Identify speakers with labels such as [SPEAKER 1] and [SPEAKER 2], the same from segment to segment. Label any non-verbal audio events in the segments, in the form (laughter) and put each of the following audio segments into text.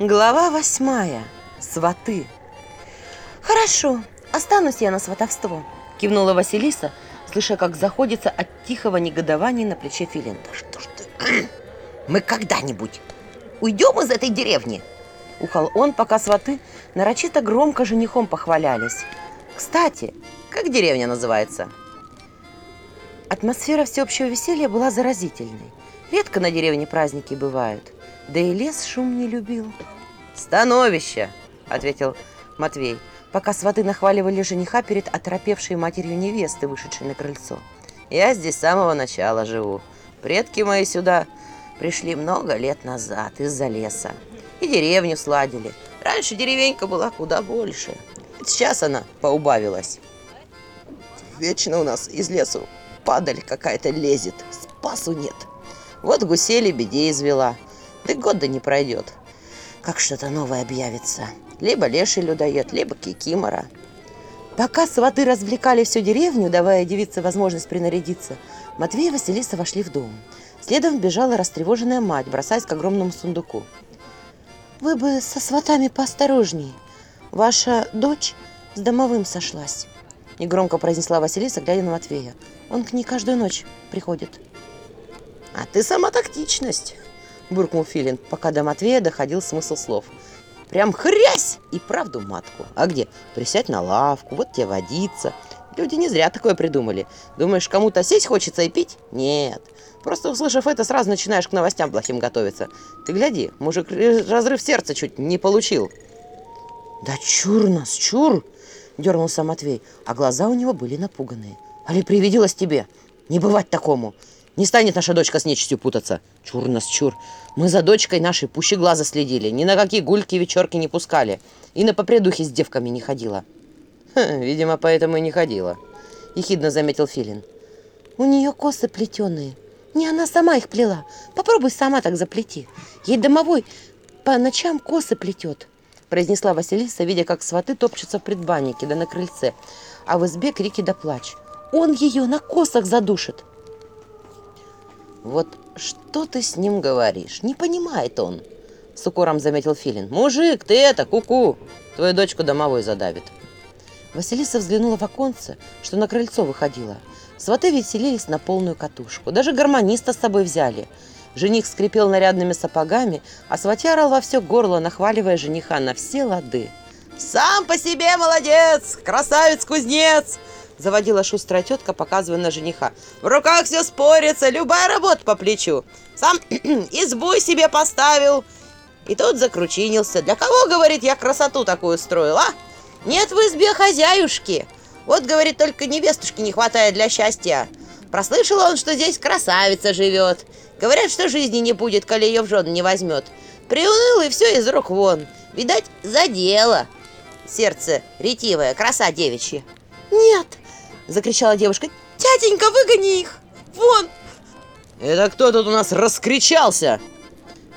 [SPEAKER 1] Глава восьмая. Сваты. «Хорошо, останусь я на сватовство», – кивнула Василиса, слыша, как заходится от тихого негодования на плече
[SPEAKER 2] Филинта. «Что ж ты? (clears throat) Мы когда-нибудь уйдем из этой деревни?»
[SPEAKER 1] Ухал он, пока сваты нарочито громко женихом похвалялись. «Кстати, как деревня называется?» Атмосфера всеобщего веселья была заразительной. Редко на деревне праздники бывают – да и лес шум не любил. «Становище!» – ответил Матвей, пока сваты нахваливали жениха перед оторопевшей матерью невесты, вышедшей на крыльцо. «Я здесь с самого начала живу. Предки мои сюда пришли много лет назад из-за леса. И деревню сладили. Раньше деревенька была куда больше. Сейчас она поубавилась. Вечно у нас из лесу падаль какая-то лезет. Спасу нет. Вот гусей лебедей извела. Да года не пройдет. Как что-то новое объявится. Либо леший людоед, либо кикимора. Пока сваты развлекали всю деревню, давая девице возможность принарядиться, Матвей и Василиса вошли в дом. Следом бежала растревоженная мать, бросаясь к огромному сундуку. «Вы бы со сватами поосторожнее. Ваша дочь с домовым сошлась», –
[SPEAKER 2] буркнул Филин, пока до Матвея доходил смысл слов. Прям хрясь! И правду матку. А где? Присядь на лавку, вот тебе водиться. Люди не зря такое придумали. Думаешь, кому-то сесть хочется и пить? Нет. Просто услышав это, сразу начинаешь к новостям плохим готовиться. Ты гляди, мужик разрыв сердца чуть не получил.
[SPEAKER 1] Да чур нас, чур! Дернулся Матвей, а глаза у него были напуганные. Али привиделось тебе? Не бывать такому! Не станет наша дочка с нечистью путаться. Чур нас, чур. Мы за дочкой нашей пуще глаза следили, ни на какие гульки и вечерки не пускали. И на попредухе с девками не ходила.
[SPEAKER 2] Ха, видимо, поэтому и не ходила. Ехидно заметил Филин.
[SPEAKER 1] У нее косы плетеные. Не она сама их плела. Попробуй сама так заплети. Ей домовой по ночам косы плетет. Произнесла Василиса, видя, как сваты топчутся в предбаннике да на крыльце. А в избе крики да плач. Он ее на косах задушит.
[SPEAKER 2] Вот что ты с ним говоришь? Не понимает он. С укором заметил Филин. Мужик, ты это, куку! -ку! Твою дочку домовой задавит.
[SPEAKER 1] Василиса взглянула в оконце, что на крыльцо выходила. Сваты веселились на полную катушку. Даже гармониста с собой взяли. Жених скрипел нарядными сапогами, а сватья орал во все горло, нахваливая жениха на все лады.
[SPEAKER 2] «Сам по себе молодец! Красавец-кузнец! заводила шустрая тетка, показывая на жениха. «В руках все спорится, любая работа по плечу. Сам (clears throat) избу себе поставил». И тут закручинился. «Для кого, — говорит, — я красоту такую строил, а? Нет в избе хозяюшки. Вот, — говорит, — только невестушки не хватает для счастья. Прослышал он, что здесь красавица живет. Говорят, что жизни не будет, коли ее в жены не возьмет. Приуныл и все из рук вон. Видать, за дело. Сердце ретивое, краса девичья.
[SPEAKER 1] Нет, Закричала девушка. Тятенька, выгони их! Вон!
[SPEAKER 2] Это кто тут у нас раскричался?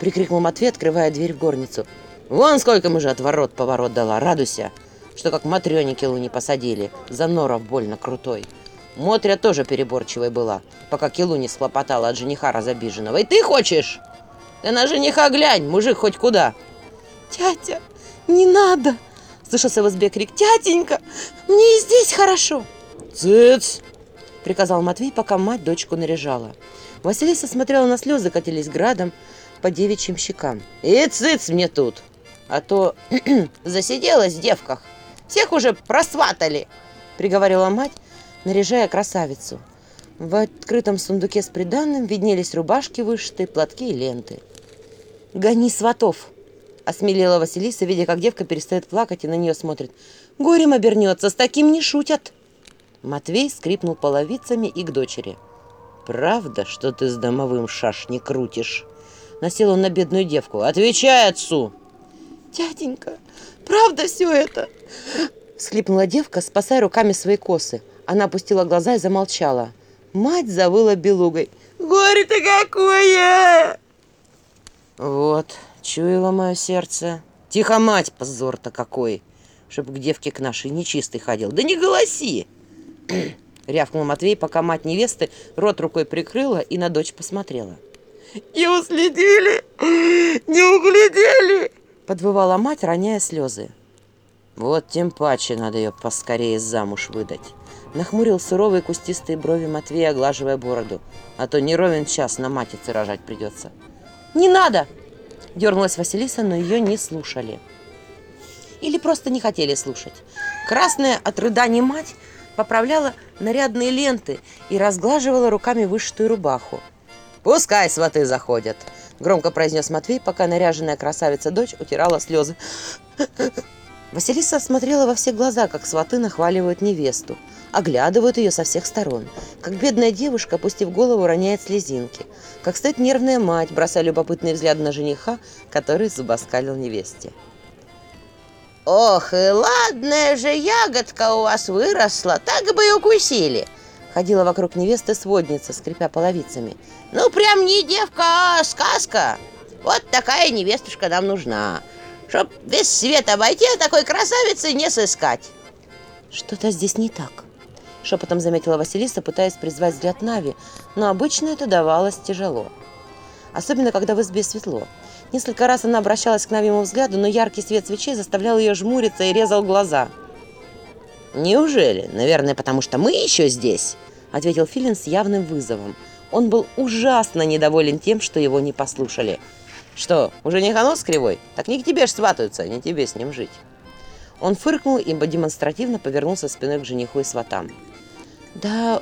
[SPEAKER 2] Прикрикнул Матвей, открывая дверь в горницу. Вон сколько мы же от ворот поворот дала, радуйся, что как матрёники луни посадили, за норов больно крутой. Мотря тоже переборчивой была, пока Килу не схлопотала от жениха разобиженного. И ты хочешь? Ты на жениха глянь, мужик хоть куда.
[SPEAKER 1] Тятя, не надо, слышался в избе крик. Тятенька, мне и здесь хорошо.
[SPEAKER 2] «Цыц!»
[SPEAKER 1] – приказал Матвей, пока мать дочку наряжала. Василиса смотрела на слезы, катились градом по девичьим щекам.
[SPEAKER 2] «И цыц мне тут! А то (clears throat) засиделась в девках! Всех уже просватали!»
[SPEAKER 1] – приговорила мать, наряжая красавицу. В открытом сундуке с приданным виднелись рубашки вышитые, платки и ленты. «Гони сватов!» – осмелела Василиса, видя, как девка перестает плакать и на нее смотрит. «Горем обернется, с таким не шутят!» Матвей скрипнул половицами и к дочери.
[SPEAKER 2] «Правда, что ты с домовым шаш не крутишь?» Насел он на бедную девку. «Отвечай отцу!»
[SPEAKER 1] «Дяденька, правда все это?» Схлипнула девка, спасая руками свои косы. Она опустила глаза и замолчала. Мать завыла белугой. «Горе-то какое!»
[SPEAKER 2] «Вот, (clears throat) рявкнул Матвей, пока мать невесты рот рукой прикрыла и на дочь посмотрела.
[SPEAKER 1] «Не уследили! Не углядели!» подвывала мать, роняя слезы. «Вот тем паче надо ее поскорее замуж выдать!» Нахмурил суровые кустистые брови Матвея, оглаживая бороду. «А то не ровен час на матице рожать придется!» «Не надо!» Дернулась Василиса, но ее не слушали. Или просто не хотели слушать. Красная от рыданий мать поправляла нарядные ленты и разглаживала руками вышитую рубаху.
[SPEAKER 2] «Пускай сваты заходят!» – громко произнес Матвей, пока наряженная красавица-дочь утирала слезы.
[SPEAKER 1] Василиса смотрела во все глаза, как сваты нахваливают невесту. Оглядывают ее со всех сторон. Как бедная девушка, опустив голову, роняет слезинки. Как стоит нервная мать, бросая любопытный взгляд на жениха, который зубоскалил невесте.
[SPEAKER 2] «Ох, и ладная же ягодка у вас выросла, так бы и укусили!»
[SPEAKER 1] Ходила вокруг невесты сводница, скрипя половицами.
[SPEAKER 2] «Ну, прям не девка, а сказка! Вот такая невестушка нам нужна, чтоб весь свет обойти, а такой красавицы не сыскать!»
[SPEAKER 1] «Что-то здесь не так», — шепотом заметила Василиса, пытаясь призвать взгляд Нави, но обычно это давалось тяжело. Особенно, когда в избе светло — Несколько раз она обращалась к новому взгляду, но яркий свет свечей заставлял ее жмуриться и резал глаза.
[SPEAKER 2] «Неужели? Наверное, потому что мы еще здесь?»
[SPEAKER 1] – ответил Филин с явным вызовом. Он был ужасно недоволен тем, что его не послушали.
[SPEAKER 2] «Что, уже не ханос кривой? Так не к тебе ж сватаются, не тебе с ним жить».
[SPEAKER 1] Он фыркнул и демонстративно повернулся спиной к жениху и сватам. «Да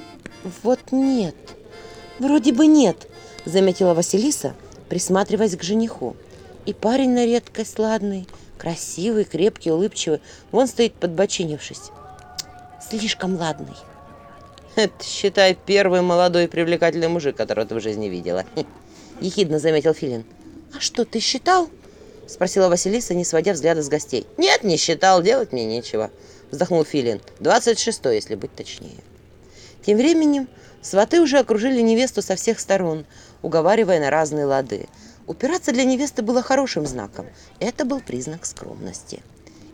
[SPEAKER 1] вот нет, вроде бы нет», – заметила Василиса – присматриваясь к жениху. И парень на редкость ладный, красивый, крепкий, улыбчивый. Вон стоит подбочинившись. Слишком ладный.
[SPEAKER 2] Это, считай, первый молодой привлекательный мужик, которого ты в жизни видела.
[SPEAKER 1] Ехидно заметил Филин. А что, ты считал? Спросила Василиса, не сводя взгляда с гостей.
[SPEAKER 2] Нет, не считал, делать мне нечего. Вздохнул Филин. 26 если быть точнее.
[SPEAKER 1] Тем временем сваты уже окружили невесту со всех сторон, уговаривая на разные лады. Упираться для невесты было хорошим знаком. Это был признак скромности.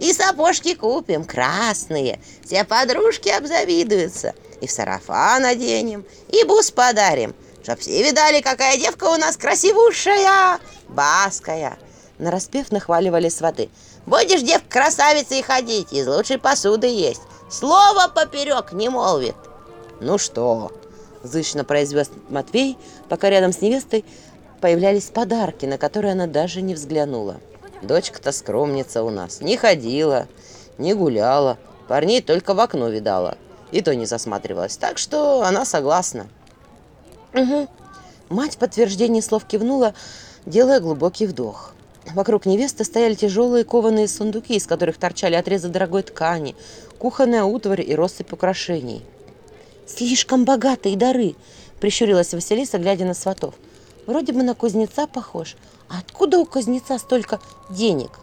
[SPEAKER 2] «И сапожки купим, красные, все подружки обзавидуются, и в сарафан оденем, и бус подарим, чтоб все видали, какая девка у нас красивушая, баская!»
[SPEAKER 1] Нараспев нахваливали сваты.
[SPEAKER 2] «Будешь, девка, красавицей ходить, из лучшей посуды есть, слово поперек не молвит!»
[SPEAKER 1] Ну что? Зычно произвез Матвей, пока рядом с невестой появлялись подарки, на которые она даже не взглянула.
[SPEAKER 2] Дочка-то скромница у нас. Не ходила, не гуляла. Парней только в окно видала. И то не засматривалась. Так что она согласна.
[SPEAKER 1] Угу. Мать подтверждение слов кивнула, делая глубокий вдох. Вокруг невесты стояли тяжелые кованые сундуки, из которых торчали отрезы дорогой ткани, кухонная утварь и россыпь украшений – слишком богатые дары!» — прищурилась Василиса, глядя на сватов. «Вроде бы на кузнеца похож. А откуда у кузнеца столько денег?»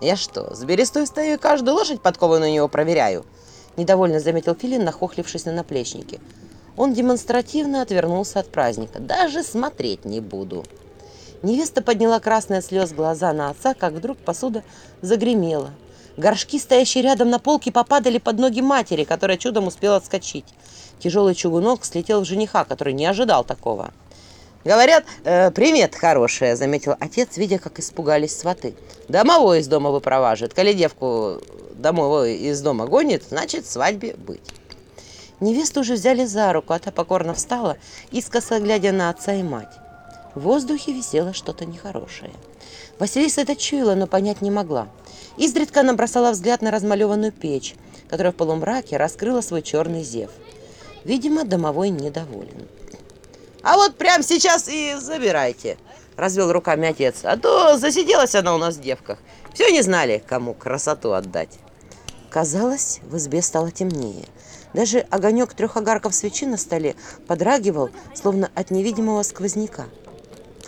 [SPEAKER 2] «Я что, с берестой стою и каждую лошадь подкованную у него проверяю?»
[SPEAKER 1] — недовольно заметил Филин, нахохлившись на наплечнике. Он демонстративно отвернулся от праздника. «Даже смотреть не буду!» Невеста подняла красные слез глаза на отца, как вдруг посуда загремела. Горшки, стоящие рядом на полке, попадали под ноги матери, которая чудом успела отскочить. Тяжелый чугунок слетел в жениха, который не ожидал такого.
[SPEAKER 2] «Говорят, э, привет хорошая», — заметил отец, видя, как испугались сваты. «Домовой из дома выпроваживает. Коли девку домовой из дома гонит, значит, свадьбе быть».
[SPEAKER 1] Невесту уже взяли за руку, а та покорно встала, искоса глядя на отца и мать. В воздухе висело что-то нехорошее. Василиса это чуяла, но понять не могла. Изредка она бросала взгляд на размалеванную печь, которая в полумраке раскрыла свой черный зев – Видимо, домовой недоволен.
[SPEAKER 2] «А вот прямо сейчас и забирайте!» – развел руками отец. «А то засиделась она у нас в девках. Все не знали, кому красоту отдать».
[SPEAKER 1] Казалось, в избе стало темнее. Даже огонек трех огарков свечи на столе подрагивал, словно от невидимого сквозняка.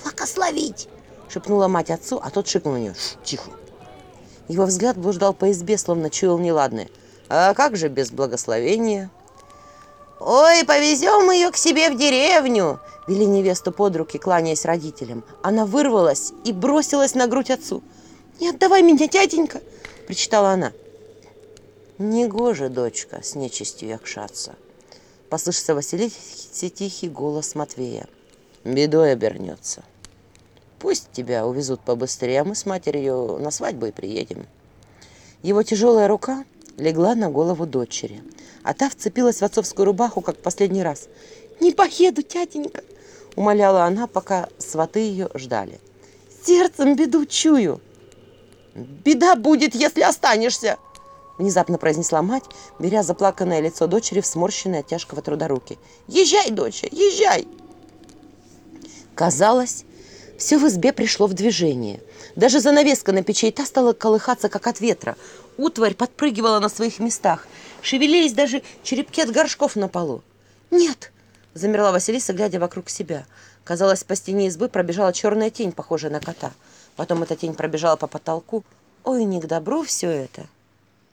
[SPEAKER 2] «Благословить!»
[SPEAKER 1] – шепнула мать отцу, а тот шикнул на нее. «Тихо!» Его взгляд блуждал по избе, словно чуял неладное.
[SPEAKER 2] «А как же без благословения?» «Ой, повезем ее к себе в деревню!»
[SPEAKER 1] Вели невесту под руки, кланяясь родителям. Она вырвалась и бросилась на грудь отцу. «Не отдавай меня, дяденька!» – причитала она. «Негоже, дочка, с нечистью якшаться!» – послышался Василисе тихий голос Матвея.
[SPEAKER 2] «Бедой обернется.
[SPEAKER 1] Пусть тебя увезут побыстрее, а мы с матерью на свадьбу и приедем». Его тяжелая рука легла на голову дочери – а та вцепилась в отцовскую рубаху, как в последний раз. «Не поеду, тятенька!» – умоляла она, пока сваты ее ждали. «Сердцем беду чую!» «Беда будет, если останешься!» Внезапно произнесла мать, беря заплаканное лицо дочери в сморщенные от тяжкого труда руки. «Езжай, доча, езжай!» Казалось, все в избе пришло в движение. Даже занавеска на печи и та стала колыхаться, как от ветра. Утварь подпрыгивала на своих местах. Шевелились даже черепки от горшков на полу. «Нет!» – замерла Василиса, глядя вокруг себя. Казалось, по стене избы пробежала черная тень, похожая на кота. Потом эта тень пробежала по потолку. «Ой, не к добру все это!»